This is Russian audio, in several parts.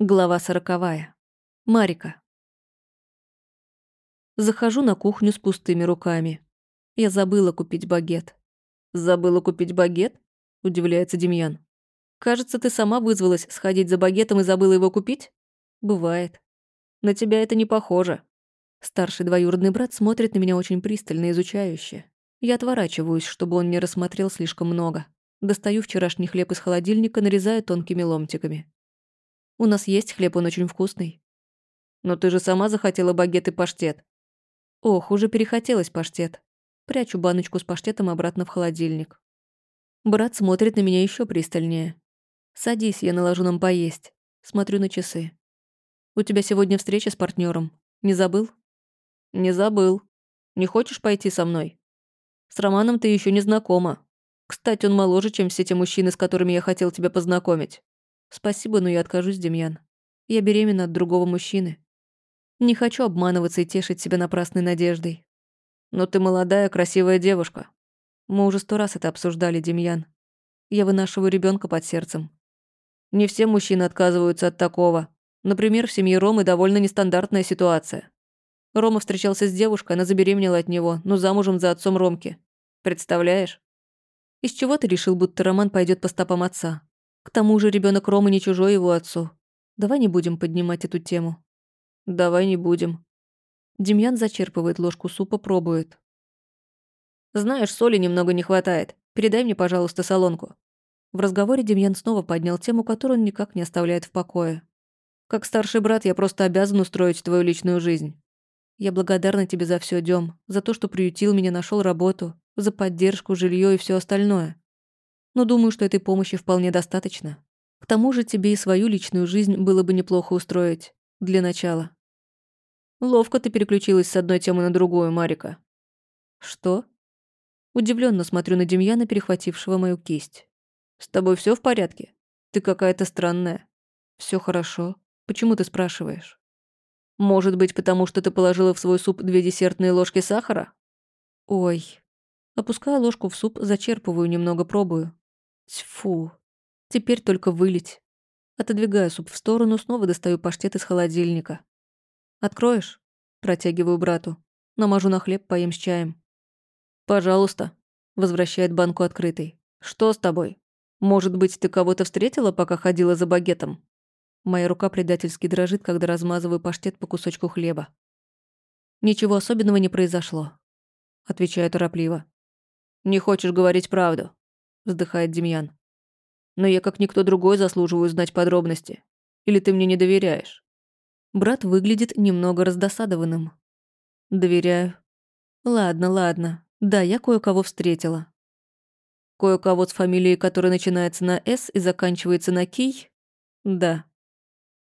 Глава сороковая. Марика. Захожу на кухню с пустыми руками. Я забыла купить багет. «Забыла купить багет?» – удивляется Демьян. «Кажется, ты сама вызвалась сходить за багетом и забыла его купить?» «Бывает. На тебя это не похоже». Старший двоюродный брат смотрит на меня очень пристально, изучающе. Я отворачиваюсь, чтобы он не рассмотрел слишком много. Достаю вчерашний хлеб из холодильника, нарезаю тонкими ломтиками. У нас есть хлеб, он очень вкусный. Но ты же сама захотела багет и паштет. Ох, уже перехотелось паштет. Прячу баночку с паштетом обратно в холодильник. Брат смотрит на меня еще пристальнее. Садись, я наложу нам поесть. Смотрю на часы. У тебя сегодня встреча с партнером. Не забыл? Не забыл. Не хочешь пойти со мной? С Романом ты еще не знакома. Кстати, он моложе, чем все те мужчины, с которыми я хотел тебя познакомить. Спасибо, но я откажусь, Демьян. Я беременна от другого мужчины. Не хочу обманываться и тешить себя напрасной надеждой. Но ты молодая, красивая девушка. Мы уже сто раз это обсуждали, Демьян. Я вынашиваю ребенка под сердцем. Не все мужчины отказываются от такого. Например, в семье Ромы довольно нестандартная ситуация. Рома встречался с девушкой, она забеременела от него, но замужем за отцом Ромки. Представляешь? Из чего ты решил, будто Роман пойдет по стопам отца? К тому же ребенок Ромы не чужой его отцу. Давай не будем поднимать эту тему. Давай не будем. Демьян зачерпывает ложку супа, пробует. Знаешь, соли немного не хватает. Передай мне, пожалуйста, солонку. В разговоре Демьян снова поднял тему, которую он никак не оставляет в покое. Как старший брат, я просто обязан устроить твою личную жизнь. Я благодарна тебе за все, Дем, за то, что приютил меня, нашел работу, за поддержку, жилье и все остальное но думаю, что этой помощи вполне достаточно. К тому же тебе и свою личную жизнь было бы неплохо устроить. Для начала. Ловко ты переключилась с одной темы на другую, Марика. Что? Удивленно смотрю на Демьяна, перехватившего мою кисть. С тобой все в порядке? Ты какая-то странная. Все хорошо. Почему ты спрашиваешь? Может быть, потому что ты положила в свой суп две десертные ложки сахара? Ой. Опускаю ложку в суп, зачерпываю, немного пробую. Тьфу. Теперь только вылить. Отодвигаю суп в сторону, снова достаю паштет из холодильника. «Откроешь?» Протягиваю брату. Намажу на хлеб, поем с чаем. «Пожалуйста», — возвращает банку открытой. «Что с тобой? Может быть, ты кого-то встретила, пока ходила за багетом?» Моя рука предательски дрожит, когда размазываю паштет по кусочку хлеба. «Ничего особенного не произошло», — отвечаю торопливо. «Не хочешь говорить правду?» Вздыхает Демьян. Но я, как никто другой, заслуживаю знать подробности. Или ты мне не доверяешь? Брат выглядит немного раздосадованным. Доверяю. Ладно, ладно. Да, я кое-кого встретила. Кое-кого с фамилией, которая начинается на «С» и заканчивается на «Кий»? Да.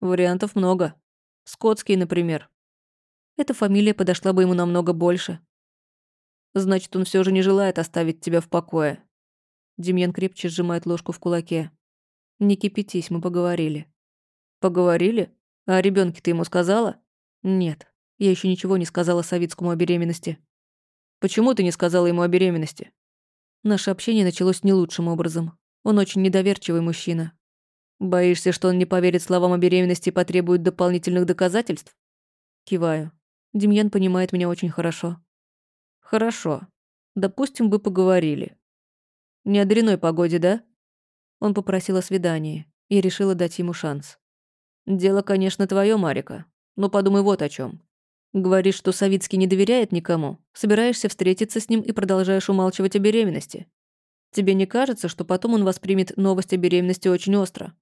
Вариантов много. Скотский, например. Эта фамилия подошла бы ему намного больше. Значит, он все же не желает оставить тебя в покое. Демьян крепче сжимает ложку в кулаке. «Не кипятись, мы поговорили». «Поговорили? А о ребенке ты ему сказала?» «Нет, я еще ничего не сказала Савицкому о беременности». «Почему ты не сказала ему о беременности?» Наше общение началось не лучшим образом. Он очень недоверчивый мужчина. «Боишься, что он не поверит словам о беременности и потребует дополнительных доказательств?» Киваю. Демьян понимает меня очень хорошо. «Хорошо. Допустим, вы поговорили. Не о дряной погоде, да?» Он попросил о свидании и решила дать ему шанс. «Дело, конечно, твое, Марика, но подумай вот о чем. Говоришь, что Савицкий не доверяет никому, собираешься встретиться с ним и продолжаешь умалчивать о беременности. Тебе не кажется, что потом он воспримет новость о беременности очень остро?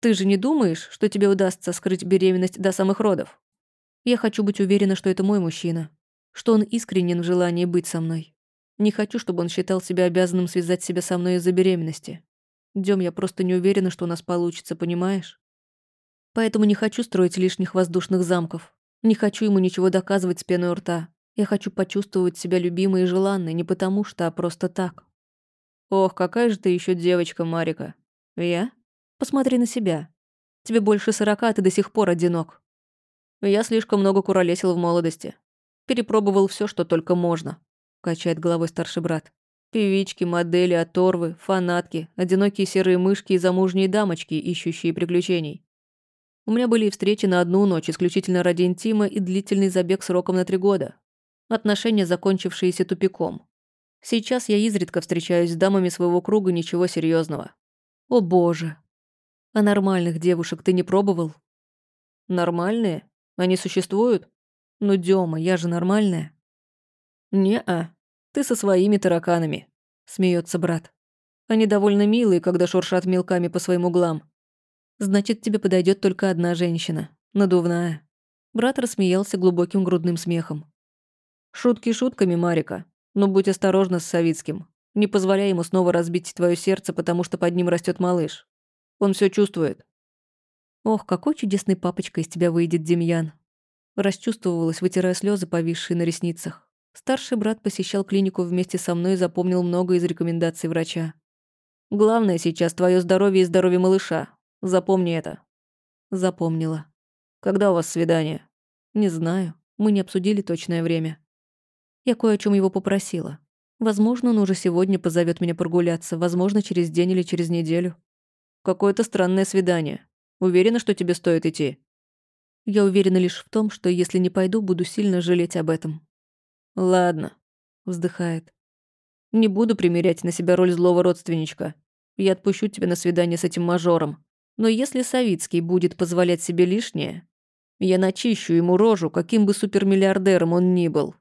Ты же не думаешь, что тебе удастся скрыть беременность до самых родов? Я хочу быть уверена, что это мой мужчина, что он искренен в желании быть со мной. Не хочу, чтобы он считал себя обязанным связать себя со мной из-за беременности. Дем, я просто не уверена, что у нас получится, понимаешь? Поэтому не хочу строить лишних воздушных замков. Не хочу ему ничего доказывать с пеной у рта. Я хочу почувствовать себя любимой и желанной не потому что, а просто так. Ох, какая же ты еще девочка, Марика. Я? Посмотри на себя. Тебе больше сорока, а ты до сих пор одинок. Я слишком много куролесил в молодости. Перепробовал все, что только можно качает головой старший брат. Певички, модели, оторвы, фанатки, одинокие серые мышки и замужние дамочки, ищущие приключений. У меня были встречи на одну ночь, исключительно ради интима и длительный забег сроком на три года. Отношения, закончившиеся тупиком. Сейчас я изредка встречаюсь с дамами своего круга, ничего серьезного. О боже. А нормальных девушек ты не пробовал? Нормальные? Они существуют? Ну, Дёма, я же нормальная. Не-а. Ты со своими тараканами. Смеется брат. Они довольно милые, когда шуршат мелками по своим углам. Значит, тебе подойдет только одна женщина. Надувная. Брат рассмеялся глубоким грудным смехом. Шутки шутками, Марика. Но будь осторожна с Савицким. Не позволяй ему снова разбить твое сердце, потому что под ним растет малыш. Он все чувствует. Ох, какой чудесный папочка из тебя выйдет, Демьян. Расчувствовалась, вытирая слезы, повисшие на ресницах. Старший брат посещал клинику вместе со мной и запомнил много из рекомендаций врача. Главное сейчас твое здоровье и здоровье малыша. Запомни это. Запомнила. Когда у вас свидание? Не знаю. Мы не обсудили точное время. Я кое о чем его попросила. Возможно, он уже сегодня позовет меня прогуляться, возможно, через день или через неделю. Какое-то странное свидание. Уверена, что тебе стоит идти? Я уверена лишь в том, что если не пойду, буду сильно жалеть об этом. Ладно, вздыхает. Не буду примерять на себя роль злого родственничка. Я отпущу тебя на свидание с этим мажором. Но если Савицкий будет позволять себе лишнее, я начищу ему рожу, каким бы супермиллиардером он ни был.